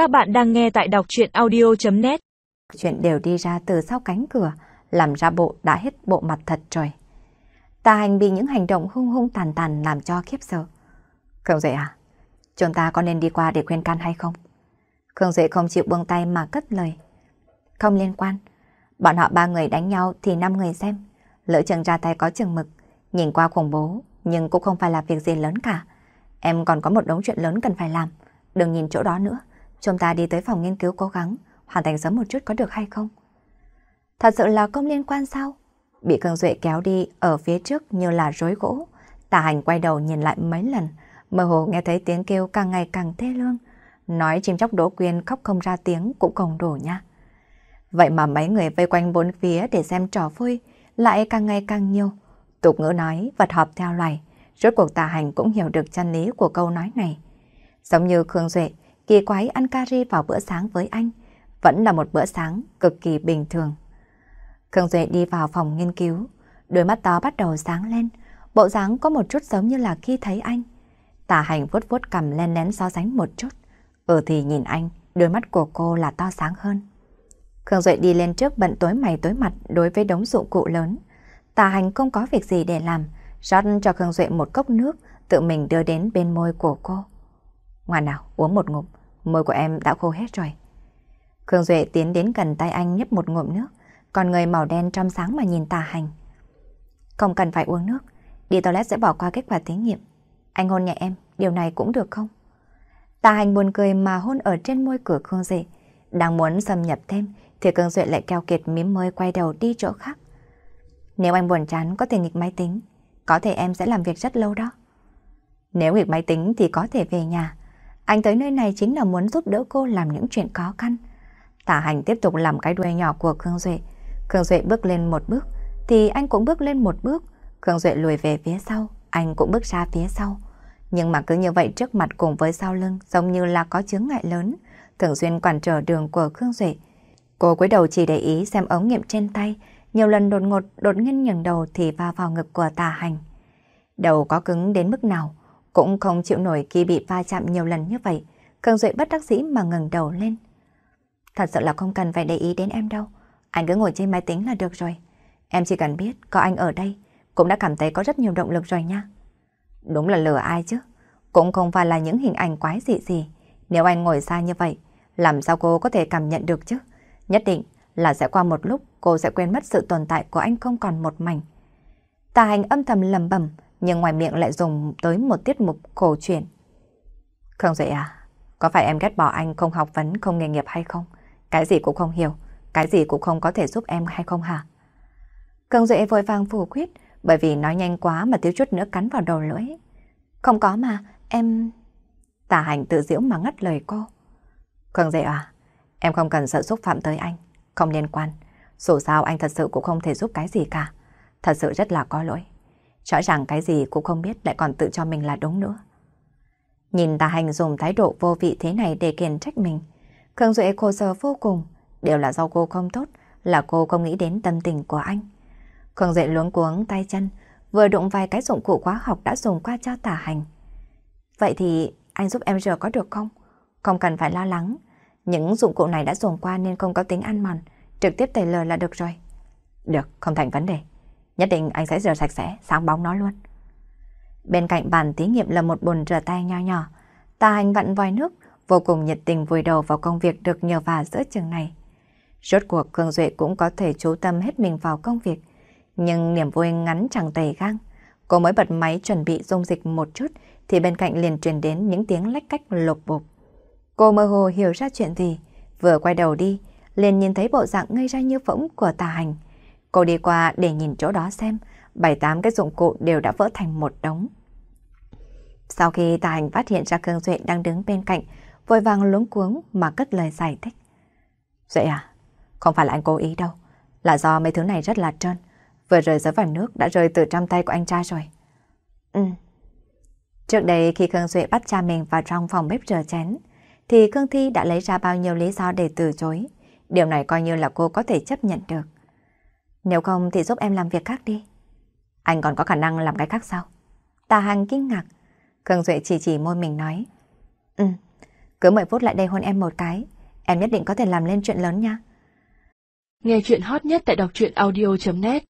Các bạn đang nghe tại đọc chuyện audio.net Chuyện đều đi ra từ sau cánh cửa, làm ra bộ đã hết bộ mặt thật rồi. Tà hành bị những hành động hung hung tàn tàn làm cho khiếp sợ. Khương Duệ à, chúng ta có nên đi qua để khuyên can hay không? Khương Duệ không chịu buông tay mà cất lời. Không liên quan, bọn họ ba người đánh nhau thì năm người xem. Lỡ chừng ra tay có chừng mực, nhìn qua khủng bố, nhưng cũng không phải là việc gì lớn cả. Em còn có một đống chuyện lớn cần phải làm, đừng nhìn chỗ đó nữa. Chúng ta đi tới phòng nghiên cứu cố gắng, hoàn thành sớm một chút có được hay không? Thật sự là không liên quan sao? Bị Khương Duệ kéo đi ở phía trước như là rối gỗ. Tà hành quay đầu nhìn lại mấy lần, mơ hồ nghe thấy tiếng kêu càng ngày càng thê lương. Nói chim chóc đỗ quyên khóc không ra tiếng cũng còn đủ nha. Vậy mà mấy người vây quanh bốn phía để xem trò vui lại càng ngày càng nhiều. Tục ngữ nói vật hợp theo loài, rốt cuộc tà hành cũng hiểu được chân lý của câu nói này. Giống như Khương Duệ, kỳ quái ăn curry vào bữa sáng với anh, vẫn là một bữa sáng cực kỳ bình thường. Khương Duệ đi vào phòng nghiên cứu, đôi mắt to bắt đầu sáng lên, bộ dáng có một chút giống như là khi thấy anh. Tả hành vuốt vuốt cầm len nén so sánh một chút. Ừ thì nhìn anh, đôi mắt của cô là to sáng hơn. Khương Duệ đi lên trước bận tối mày tối mặt đối với đống dụng cụ lớn. Tà hành không có việc gì để làm, rót cho Khương Duệ một cốc nước, tự mình đưa đến bên môi của cô. Ngoan nào, uống một ngụm, môi của em đã khô hết rồi. Khương Duệ tiến đến gần tay anh nhấp một ngụm nước, còn người màu đen trong sáng mà nhìn tà hành. Không cần phải uống nước, đi toilet sẽ bỏ qua kết quả thí nghiệm. Anh hôn nhẹ em, điều này cũng được không? Tà hành buồn cười mà hôn ở trên môi cửa Khương Duệ. Đang muốn xâm nhập thêm, thì Khương Duệ lại keo kiệt mím môi quay đầu đi chỗ khác. Nếu anh buồn chán có thể nghịch máy tính, có thể em sẽ làm việc rất lâu đó. Nếu nghịch máy tính thì có thể về nhà. Anh tới nơi này chính là muốn giúp đỡ cô làm những chuyện khó khăn. Tả hành tiếp tục làm cái đuôi nhỏ của Khương Duệ. Khương Duệ bước lên một bước, thì anh cũng bước lên một bước. Khương Duệ lùi về phía sau, anh cũng bước ra phía sau. Nhưng mà cứ như vậy trước mặt cùng với sau lưng giống như là có chướng ngại lớn, thường xuyên quản trở đường của Khương Duệ. Cô cúi đầu chỉ để ý xem ống nghiệm trên tay, nhiều lần đột ngột đột nhiên nhường đầu thì va vào ngực của tà hành. Đầu có cứng đến mức nào, cũng không chịu nổi khi bị va chạm nhiều lần như vậy. Khương Duệ bất đắc dĩ mà ngừng đầu lên. Thật sự là không cần phải để ý đến em đâu. Anh cứ ngồi trên máy tính là được rồi. Em chỉ cần biết có anh ở đây, cũng đã cảm thấy có rất nhiều động lực rồi nha. Đúng là lừa ai chứ. Cũng không phải là những hình ảnh quái dị gì. Nếu anh ngồi xa như vậy, làm sao cô có thể cảm nhận được chứ? Nhất định là sẽ qua một lúc cô sẽ quên mất sự tồn tại của anh không còn một mảnh. Tà hành âm thầm lầm bẩm nhưng ngoài miệng lại dùng tới một tiết mục cổ truyền. Không vậy à? Có phải em ghét bỏ anh không học vấn, không nghề nghiệp hay không? Cái gì cũng không hiểu, cái gì cũng không có thể giúp em hay không hả? Cường Duệ vội vàng phủ quyết, bởi vì nói nhanh quá mà thiếu chút nữa cắn vào đầu lưỡi. Không có mà, em... Tả hành tự diễu mà ngắt lời cô. Cường Duệ à, em không cần sợ xúc phạm tới anh, không liên quan. Dù sao anh thật sự cũng không thể giúp cái gì cả. Thật sự rất là có lỗi. Rõ ràng cái gì cũng không biết lại còn tự cho mình là đúng nữa. Nhìn tà hành dùng thái độ vô vị thế này để kiền trách mình. Khương Duệ khổ sở vô cùng. Đều là do cô không tốt, là cô không nghĩ đến tâm tình của anh. Khương Duệ luống cuống tay chân, vừa đụng vài cái dụng cụ khóa học đã dùng qua cho tà hành. Vậy thì anh giúp em rửa có được không? Không cần phải lo lắng. Những dụng cụ này đã dùng qua nên không có tính ăn mòn. Trực tiếp tẩy lờ là được rồi. Được, không thành vấn đề. Nhất định anh sẽ rửa sạch sẽ, sáng bóng nó luôn. Bên cạnh bàn thí nghiệm là một bồn rửa tay nho nhỏ. Tà hành vặn vòi nước, vô cùng nhiệt tình vùi đầu vào công việc được nhờ vả giữa chừng này. Rốt cuộc Khương Duệ cũng có thể chú tâm hết mình vào công việc. Nhưng niềm vui ngắn chẳng tầy gang. Cô mới bật máy chuẩn bị dung dịch một chút thì bên cạnh liền truyền đến những tiếng lách cách lột bột. Cô mơ hồ hiểu ra chuyện gì, vừa quay đầu đi, liền nhìn thấy bộ dạng ngây ra như phỗng của tà hành. Cô đi qua để nhìn chỗ đó xem, bảy tám cái dụng cụ đều đã vỡ thành một đống. Sau khi tà hành phát hiện ra Khương Duệ đang đứng bên cạnh, vội vàng luống cuống mà cất lời giải thích. Duệ à, không phải là anh cố ý đâu, là do mấy thứ này rất là trơn, vừa rơi rớt vào nước đã rơi từ trong tay của anh trai rồi. Ừ. Trước đây khi Khương Duệ bắt cha mình vào trong phòng bếp rửa chén, thì Khương Thi đã lấy ra bao nhiêu lý do để từ chối. Điều này coi như là cô có thể chấp nhận được. Nếu không thì giúp em làm việc khác đi. Anh còn có khả năng làm cái khác sao? Tà Hằng kinh ngạc. Khương Duệ chỉ chỉ môi mình nói. Ừ, Cứ 10 phút lại đây hôn em một cái, em nhất định có thể làm lên chuyện lớn nha. Nghe chuyện hot nhất tại đọc truyện audio.net